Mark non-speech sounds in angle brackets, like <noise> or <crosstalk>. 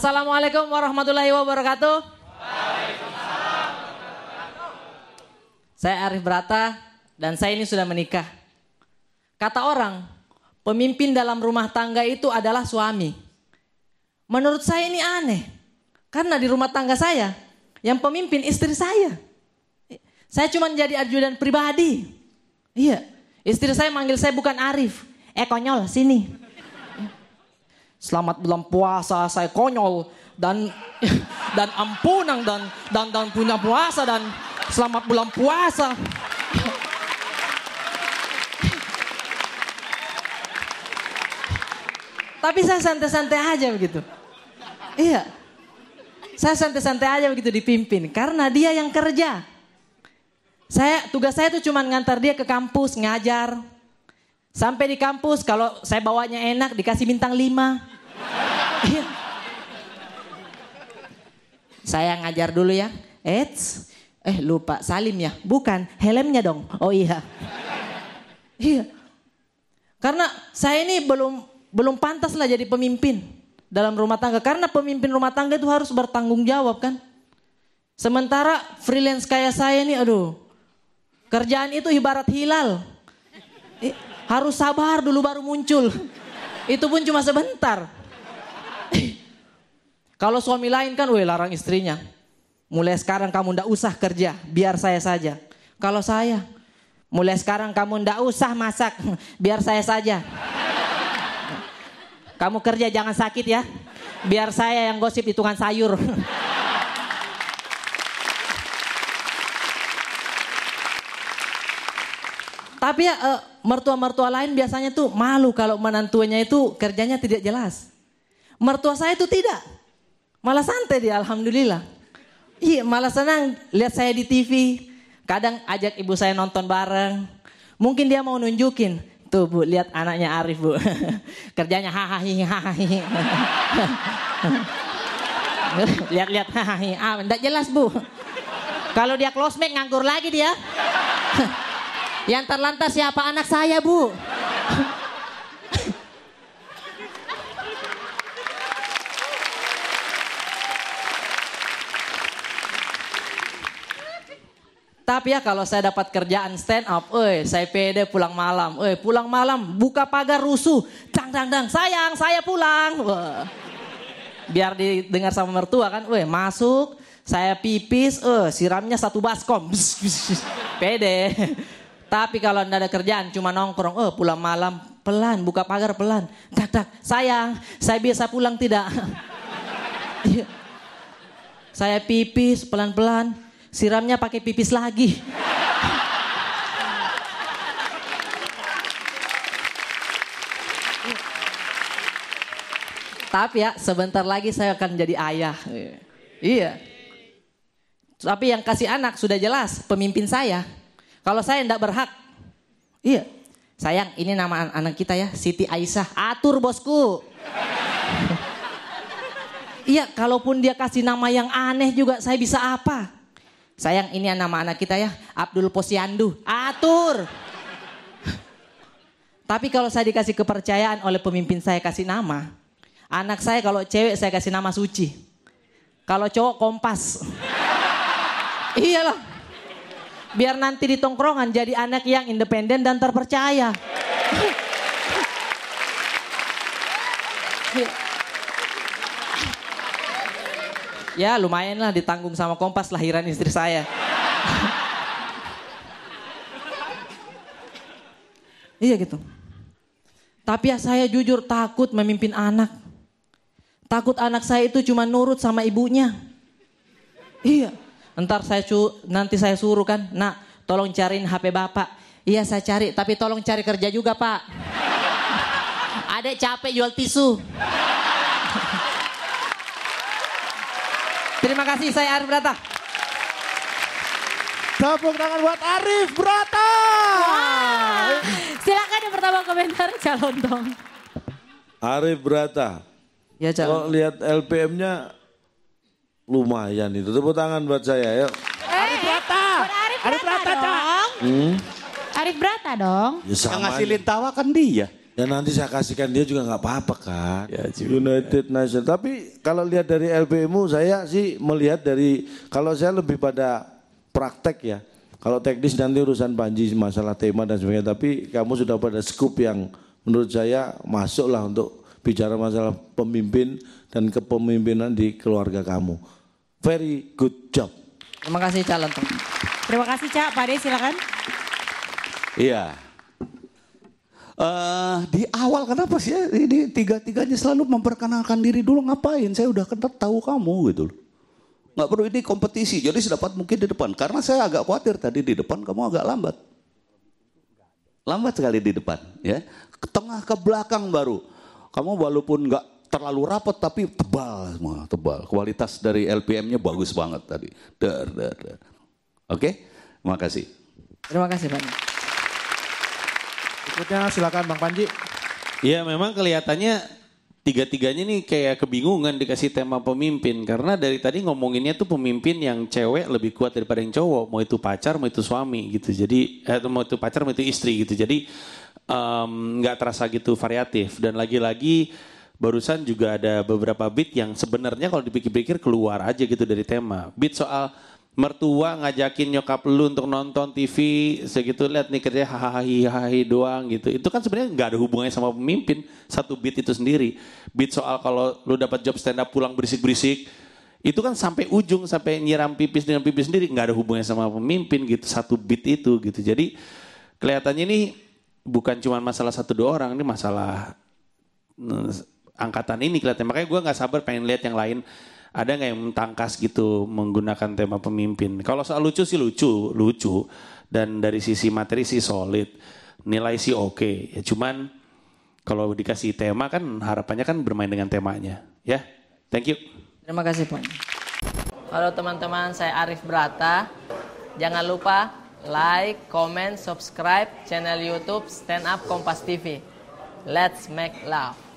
Assalamualaikum warahmatullahi wabarakatuh. Saya Arif Brata dan saya ini sudah menikah. Kata orang, pemimpin dalam rumah tangga itu adalah suami. Menurut saya ini aneh. Karena di rumah tangga saya, yang pemimpin istri saya. Saya cuma jadi ajudan pribadi. Iya, istri saya manggil saya bukan Arif. Eh konyol, sini. Selamat bulan puasa, saya konyol dan <laughs> dan ampunan dan dan dan punya puasa dan selamat bulan puasa. <laughs> Tapi saya santai-santai aja begitu. Iya. Saya santai-santai aja begitu dipimpin karena dia yang kerja. Saya tugas saya itu cuma ngantar dia ke kampus ngajar. Sampai di kampus kalau saya bawanya enak dikasih bintang 5. Iya. Saya ngajar dulu ya. Eits, eh lupa Salim ya. Bukan, helmnya dong. Oh iya. Iya. Karena saya ini belum belum pantas lah jadi pemimpin dalam rumah tangga. Karena pemimpin rumah tangga itu harus bertanggung jawab kan. Sementara freelance kayak saya ini aduh. Kerjaan itu ibarat hilal. Harus sabar dulu baru muncul. Itu pun cuma sebentar. Kalau suami lain kan weh larang istrinya. Mulai sekarang kamu ndak usah kerja, biar saya saja. Kalau saya, mulai sekarang kamu ndak usah masak, <laughs> biar saya saja. Kamu kerja jangan sakit ya. Biar saya yang gosip hitungan sayur. <laughs> Tapi ya uh, mertua-mertua lain biasanya tuh malu kalau menantunya itu kerjanya tidak jelas. Mertua saya itu tidak. Malah santai dia alhamdulillah. Iya malah senang lihat saya di TV. Kadang ajak ibu saya nonton bareng. Mungkin dia mau nunjukin. Tuh bu, lihat anaknya Arif bu. <laughs> Kerjanya hahaha hahaha. <laughs> Lihat-lihat hahaha. Ah, enggak jelas bu. Kalau dia close make nganggur lagi dia. <laughs> Yang terlantar siapa anak saya bu? Tapi ya kalau saya dapat kerjaan stand up, eh saya pede pulang malam, eh pulang malam buka pagar rusuh, dang dang dang, sayang saya pulang. Wah. Biar didengar sama mertua kan, eh masuk, saya pipis, eh siramnya satu baskom, <laughs> pede. Tapi kalau anda ada kerjaan cuma nongkrong, eh pulang malam pelan, buka pagar pelan, tak tak, sayang, saya biasa pulang tidak. <laughs> saya pipis pelan-pelan, siramnya pakai pipis lagi. Tapi ya sebentar lagi saya akan jadi ayah. Iya. Tapi yang kasih anak sudah jelas pemimpin saya. Kalau saya tidak berhak. Iya. Sayang ini nama anak kita ya Siti Aisyah. Atur bosku. iya kalaupun dia kasih nama yang aneh juga saya bisa apa. Sayang ini nama anak kita ya Abdul Posyandu. Atur. Tapi kalau saya dikasih kepercayaan oleh pemimpin saya kasih nama. Anak saya kalau cewek saya kasih nama Suci. Kalau cowok Kompas. Iyalah. Biar nanti di tongkrongan jadi anak yang independen dan terpercaya. Ya lumayan lah ditanggung sama Kompas lahiran istri saya. <laughs> iya gitu. Tapi ya saya jujur takut memimpin anak. Takut anak saya itu cuma nurut sama ibunya. Iya. Ntar saya cu, nanti saya suruh kan, nak tolong cariin HP bapak. Iya saya cari, tapi tolong cari kerja juga pak. <laughs> Adek capek jual tisu. Terima kasih saya Arif Brata. Tepuk tangan buat Arif Brata. Wah. Silakan yang pertama komentar calon dong. Arif Brata. Ya Kalau lihat LPM-nya lumayan itu. Tepuk tangan buat saya yuk. Arif Brata. Arif Brata, Brata, Cak. dong. Hmm? Arif Brata dong. Ya Yang ngasilin tawa kan dia. Ya nanti saya kasihkan dia juga nggak apa-apa kan. Ya, juga. United Nations. Tapi kalau lihat dari LBMU saya sih melihat dari kalau saya lebih pada praktek ya. Kalau teknis nanti urusan Panji masalah tema dan sebagainya. Tapi kamu sudah pada scoop yang menurut saya masuklah untuk bicara masalah pemimpin dan kepemimpinan di keluarga kamu. Very good job. Terima kasih calon. Terima kasih Cak. Pak Ade silakan. Iya. Eh, di awal kenapa sih ya ini tiga-tiganya selalu memperkenalkan diri dulu ngapain? Saya udah kenal tahu kamu gitu loh. Nggak perlu ini kompetisi, jadi sedapat mungkin di depan. Karena saya agak khawatir tadi di depan kamu agak lambat. Lambat sekali di depan ya. Ke tengah ke belakang baru. Kamu walaupun nggak terlalu rapat tapi tebal semua, tebal. Kualitas dari LPM-nya bagus banget tadi. Dar, dar, dar. Oke, makasih. Terima kasih Pak. Berikutnya silakan Bang Panji. Ya memang kelihatannya tiga-tiganya nih kayak kebingungan dikasih tema pemimpin. Karena dari tadi ngomonginnya tuh pemimpin yang cewek lebih kuat daripada yang cowok. Mau itu pacar, mau itu suami gitu. Jadi, eh, mau itu pacar, mau itu istri gitu. Jadi nggak terasa gitu variatif. Dan lagi-lagi barusan juga ada beberapa beat yang sebenarnya kalau dipikir-pikir keluar aja gitu dari tema. Beat soal mertua ngajakin nyokap lu untuk nonton TV segitu lihat nih kerja hahaha hahaha doang gitu. Itu kan sebenarnya nggak ada hubungannya sama pemimpin satu beat itu sendiri. Beat soal kalau lu dapat job stand up pulang berisik berisik itu kan sampai ujung sampai nyiram pipis dengan pipis sendiri nggak ada hubungannya sama pemimpin gitu satu beat itu gitu. Jadi kelihatannya ini bukan cuma masalah satu dua orang ini masalah eh, angkatan ini kelihatan makanya gue nggak sabar pengen lihat yang lain ada nggak yang tangkas gitu menggunakan tema pemimpin kalau soal lucu sih lucu lucu dan dari sisi materi sih solid nilai sih oke ya cuman kalau dikasih tema kan harapannya kan bermain dengan temanya ya thank you Terima kasih Pak. Halo teman-teman, saya Arif Brata. Jangan lupa like, comment, subscribe channel YouTube Stand Up Kompas TV. Let's make love.